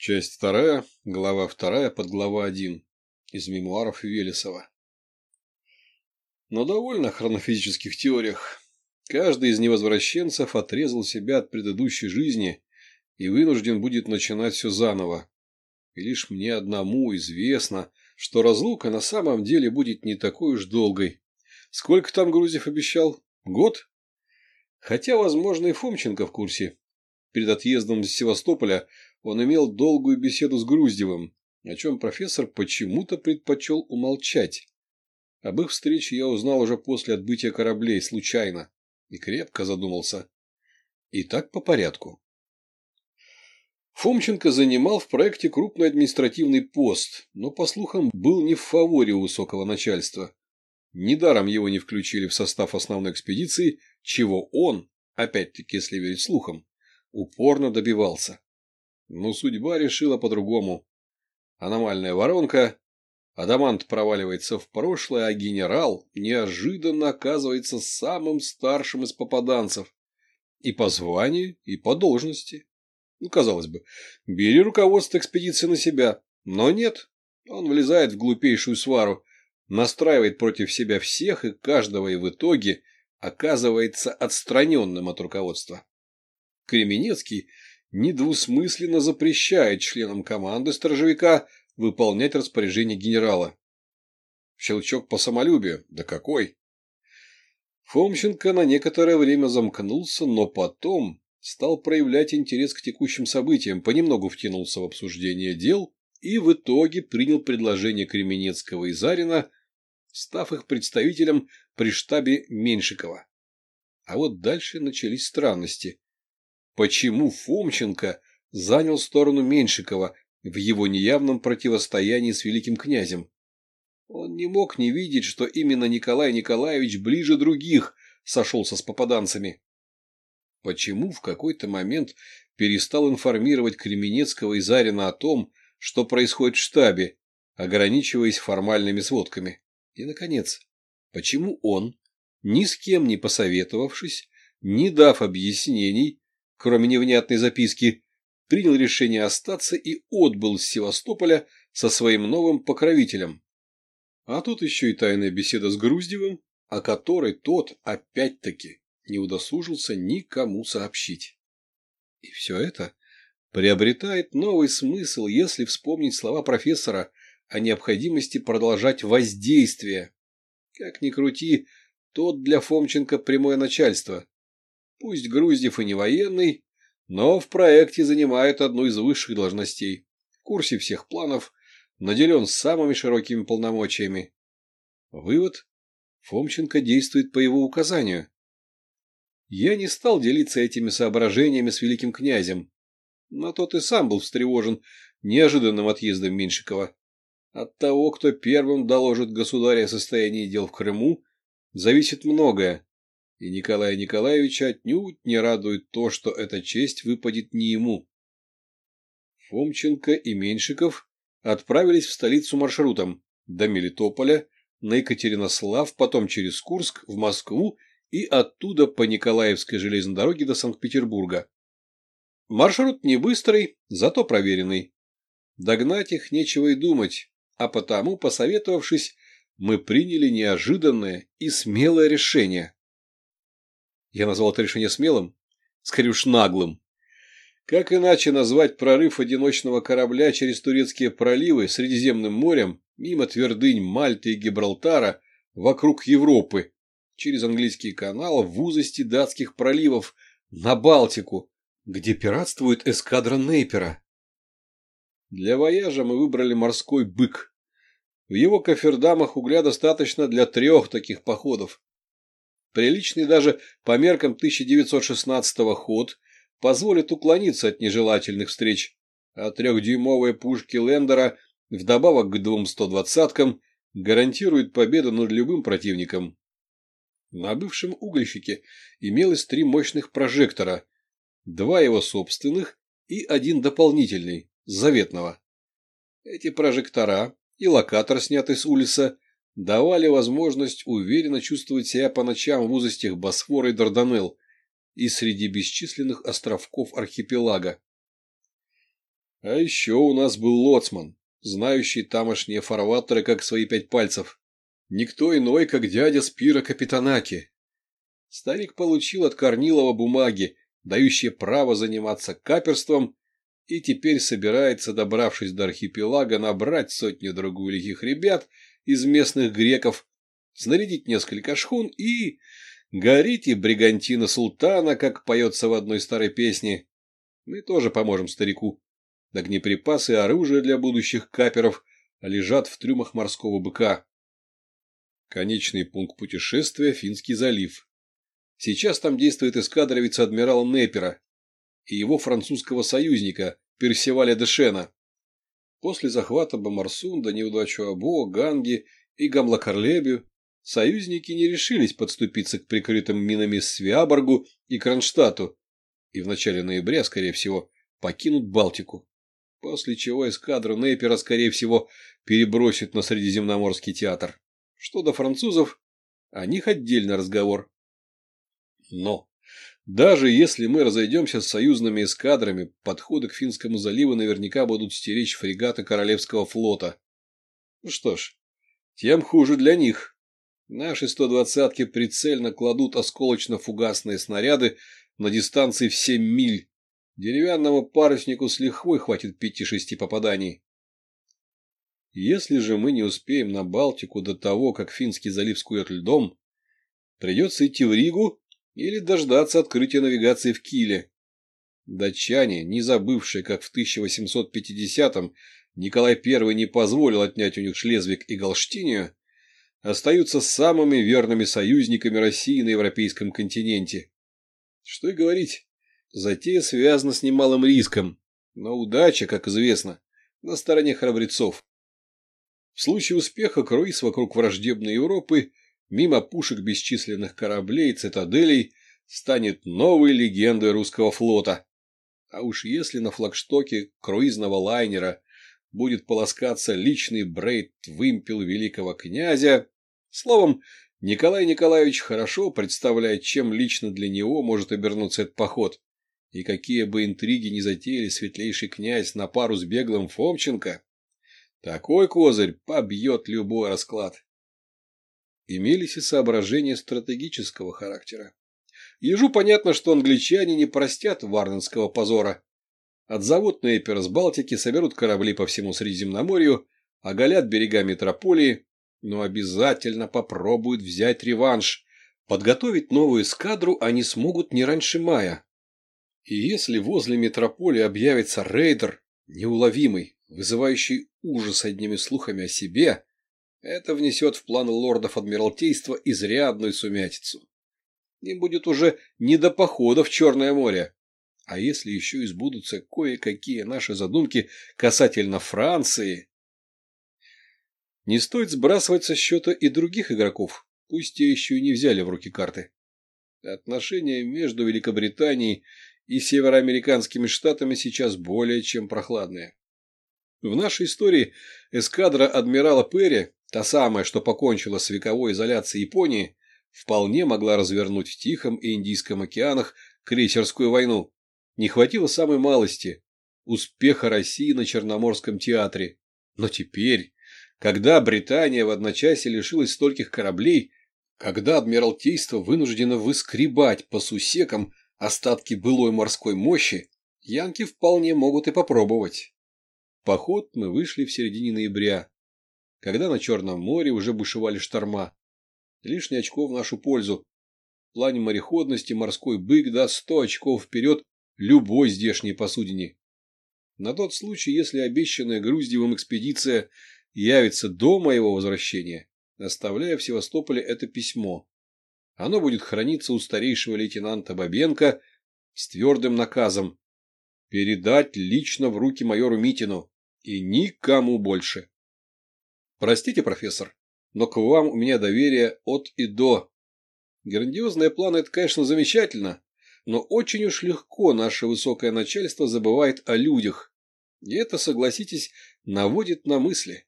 Часть вторая, глава вторая, подглава один. Из мемуаров Велесова. Но довольно хронофизических теориях. Каждый из невозвращенцев отрезал себя от предыдущей жизни и вынужден будет начинать все заново. И лишь мне одному известно, что разлука на самом деле будет не такой уж долгой. Сколько там Грузев обещал? Год? Хотя, возможно, и Фомченко в курсе. Перед отъездом из Севастополя он имел долгую беседу с Груздевым, о чем профессор почему-то предпочел умолчать. Об их встрече я узнал уже после отбытия кораблей, случайно, и крепко задумался. И так по порядку. Фомченко занимал в проекте крупный административный пост, но, по слухам, был не в фаворе у высокого начальства. Недаром его не включили в состав основной экспедиции, чего он, опять-таки, если верить слухам, упорно добивался. Но судьба решила по-другому. Аномальная воронка, Адамант проваливается в прошлое, а генерал неожиданно оказывается самым старшим из попаданцев. И по званию, и по должности. Ну, казалось бы, бери руководство экспедиции на себя. Но нет, он влезает в глупейшую свару, настраивает против себя всех и каждого, и в итоге оказывается отстраненным от руководства. Кременецкий недвусмысленно запрещает членам команды сторожевика выполнять распоряжение генерала. Щелчок по самолюбию. Да какой! Фомченко на некоторое время замкнулся, но потом стал проявлять интерес к текущим событиям, понемногу втянулся в обсуждение дел и в итоге принял предложение Кременецкого и Зарина, став их представителем при штабе Меньшикова. А вот дальше начались странности почему Фомченко занял сторону Меньшикова в его неявном противостоянии с великим князем. Он не мог не видеть, что именно Николай Николаевич ближе других сошелся с попаданцами. Почему в какой-то момент перестал информировать Кременецкого и Зарина о том, что происходит в штабе, ограничиваясь формальными сводками? И, наконец, почему он, ни с кем не посоветовавшись, не дав объяснений, кроме невнятной записки, принял решение остаться и отбыл с Севастополя со своим новым покровителем. А тут еще и тайная беседа с Груздевым, о которой тот, опять-таки, не удосужился никому сообщить. И все это приобретает новый смысл, если вспомнить слова профессора о необходимости продолжать воздействие. Как ни крути, тот для Фомченко прямое начальство, Пусть Груздев и не военный, но в проекте занимает одну из высших должностей, в курсе всех планов, наделен самыми широкими полномочиями. Вывод. Фомченко действует по его указанию. Я не стал делиться этими соображениями с великим князем, но тот и сам был встревожен неожиданным отъездом Меньшикова. От того, кто первым доложит государя о состоянии дел в Крыму, зависит многое, и Николая Николаевича отнюдь не радует то, что эта честь выпадет не ему. Фомченко и Меньшиков отправились в столицу маршрутом до Мелитополя, на Екатеринослав, потом через Курск, в Москву и оттуда по Николаевской железной дороге до Санкт-Петербурга. Маршрут не быстрый, зато проверенный. Догнать их нечего и думать, а потому, посоветовавшись, мы приняли неожиданное и смелое решение – я назвал это решение смелым, скорее уж наглым. Как иначе назвать прорыв одиночного корабля через турецкие проливы Средиземным морем, мимо твердынь Мальты и Гибралтара, вокруг Европы, через английский канал в узости датских проливов, на Балтику, где пиратствует эскадра Нейпера. Для вояжа мы выбрали морской бык. В его кофердамах угля достаточно для трех таких походов. Приличный даже по меркам 1916 ход позволит уклониться от нежелательных встреч, а трехдюймовые пушки Лендера вдобавок к двум 120-кам гарантируют победу над любым противником. На бывшем угольщике имелось три мощных прожектора, два его собственных и один дополнительный, заветного. Эти прожектора и локатор, снятый с улица, давали возможность уверенно чувствовать себя по ночам в узостях Босфора и Дарданелл и среди бесчисленных островков архипелага. А еще у нас был лоцман, знающий тамошние фарватеры как свои пять пальцев. Никто иной, как дядя Спира Капитанаки. Старик получил от Корнилова бумаги, дающие право заниматься каперством, и теперь собирается, добравшись до архипелага, набрать сотню-другую лихих ребят из местных греков, снарядить несколько шхун и... Горите, бригантина султана, как поется в одной старой песне. Мы тоже поможем старику. Огнеприпасы и оружие для будущих каперов лежат в трюмах морского быка. Конечный пункт путешествия – Финский залив. Сейчас там действует эскадра вице-адмирала Непера и его французского союзника Персиваля де Шена. После захвата Бамарсунда, неудачу Або, Ганги и Гамлакарлебю союзники не решились подступиться к прикрытым минами Свяборгу и Кронштадту и в начале ноября, скорее всего, покинут Балтику после чего эскадру Нейпера, скорее всего, перебросит на Средиземноморский театр. Что до французов, о них отдельный разговор. Но даже если мы разойдемся с союзными эскадрами, подходы к Финскому заливу наверняка будут стеречь фрегаты Королевского флота. Ну что ж, тем хуже для них. Наши 120-ки прицельно кладут осколочно-фугасные снаряды на дистанции в 7 миль Деревянному паруснику с лихвой хватит пяти-шести попаданий. Если же мы не успеем на Балтику до того, как Финский залив скует льдом, придется идти в Ригу или дождаться открытия навигации в Киле. Датчане, не забывшие, как в 1850-м Николай I не позволил отнять у них Шлезвиг и Галштинию, остаются самыми верными союзниками России на европейском континенте. Что и говорить, Затея связана с немалым риском, но удача, как известно, на стороне храбрецов. В случае успеха круиз вокруг враждебной Европы, мимо пушек бесчисленных кораблей, цитаделей, станет новой легендой русского флота. А уж если на флагштоке круизного лайнера будет полоскаться личный брейд-вымпел великого князя, словом, Николай Николаевич хорошо представляет, чем лично для него может обернуться этот поход. И какие бы интриги ни затеяли светлейший князь на пару с беглым Фомченко, такой козырь побьет любой расклад. Имелись и соображения стратегического характера. Ежу понятно, что англичане не простят варненского позора. Отзовут Нейпер с Балтики, соберут корабли по всему Средиземноморью, оголят берега метрополии, но обязательно попробуют взять реванш. Подготовить новую эскадру они смогут не раньше мая, и если возле метрополии объявится рейдер, неуловимый, вызывающий ужас одними слухами о себе, это внесет в планы лордов Адмиралтейства изрядную сумятицу. Им будет уже не до похода в Черное море. А если еще избудутся кое-какие наши задумки касательно Франции... Не стоит сбрасывать со счета и других игроков, пусть те еще и не взяли в руки карты. Отношения между Великобританией и североамериканскими штатами сейчас более чем прохладные. В нашей истории эскадра адмирала Перри, та самая, что покончила с вековой изоляцией Японии, вполне могла развернуть в Тихом и Индийском океанах крейсерскую войну. Не хватило самой малости – успеха России на Черноморском театре. Но теперь, когда Британия в одночасье лишилась стольких кораблей, когда Адмиралтейство вынуждено выскребать по сусекам остатки былой морской мощи, янки вполне могут и попробовать. поход мы вышли в середине ноября, когда на Черном море уже бушевали шторма. Лишнее очко в нашу пользу. В плане мореходности морской бык даст сто очков вперед любой здешней посудине. На тот случай, если обещанная Груздевым экспедиция явится до моего возвращения, оставляя в Севастополе это письмо. Оно будет храниться у старейшего лейтенанта Бабенко с твердым наказом передать лично в руки майору Митину и никому больше. Простите, профессор, но к вам у меня доверие от и до. Грандиозные планы – это, конечно, замечательно, но очень уж легко наше высокое начальство забывает о людях. И это, согласитесь, наводит на мысли.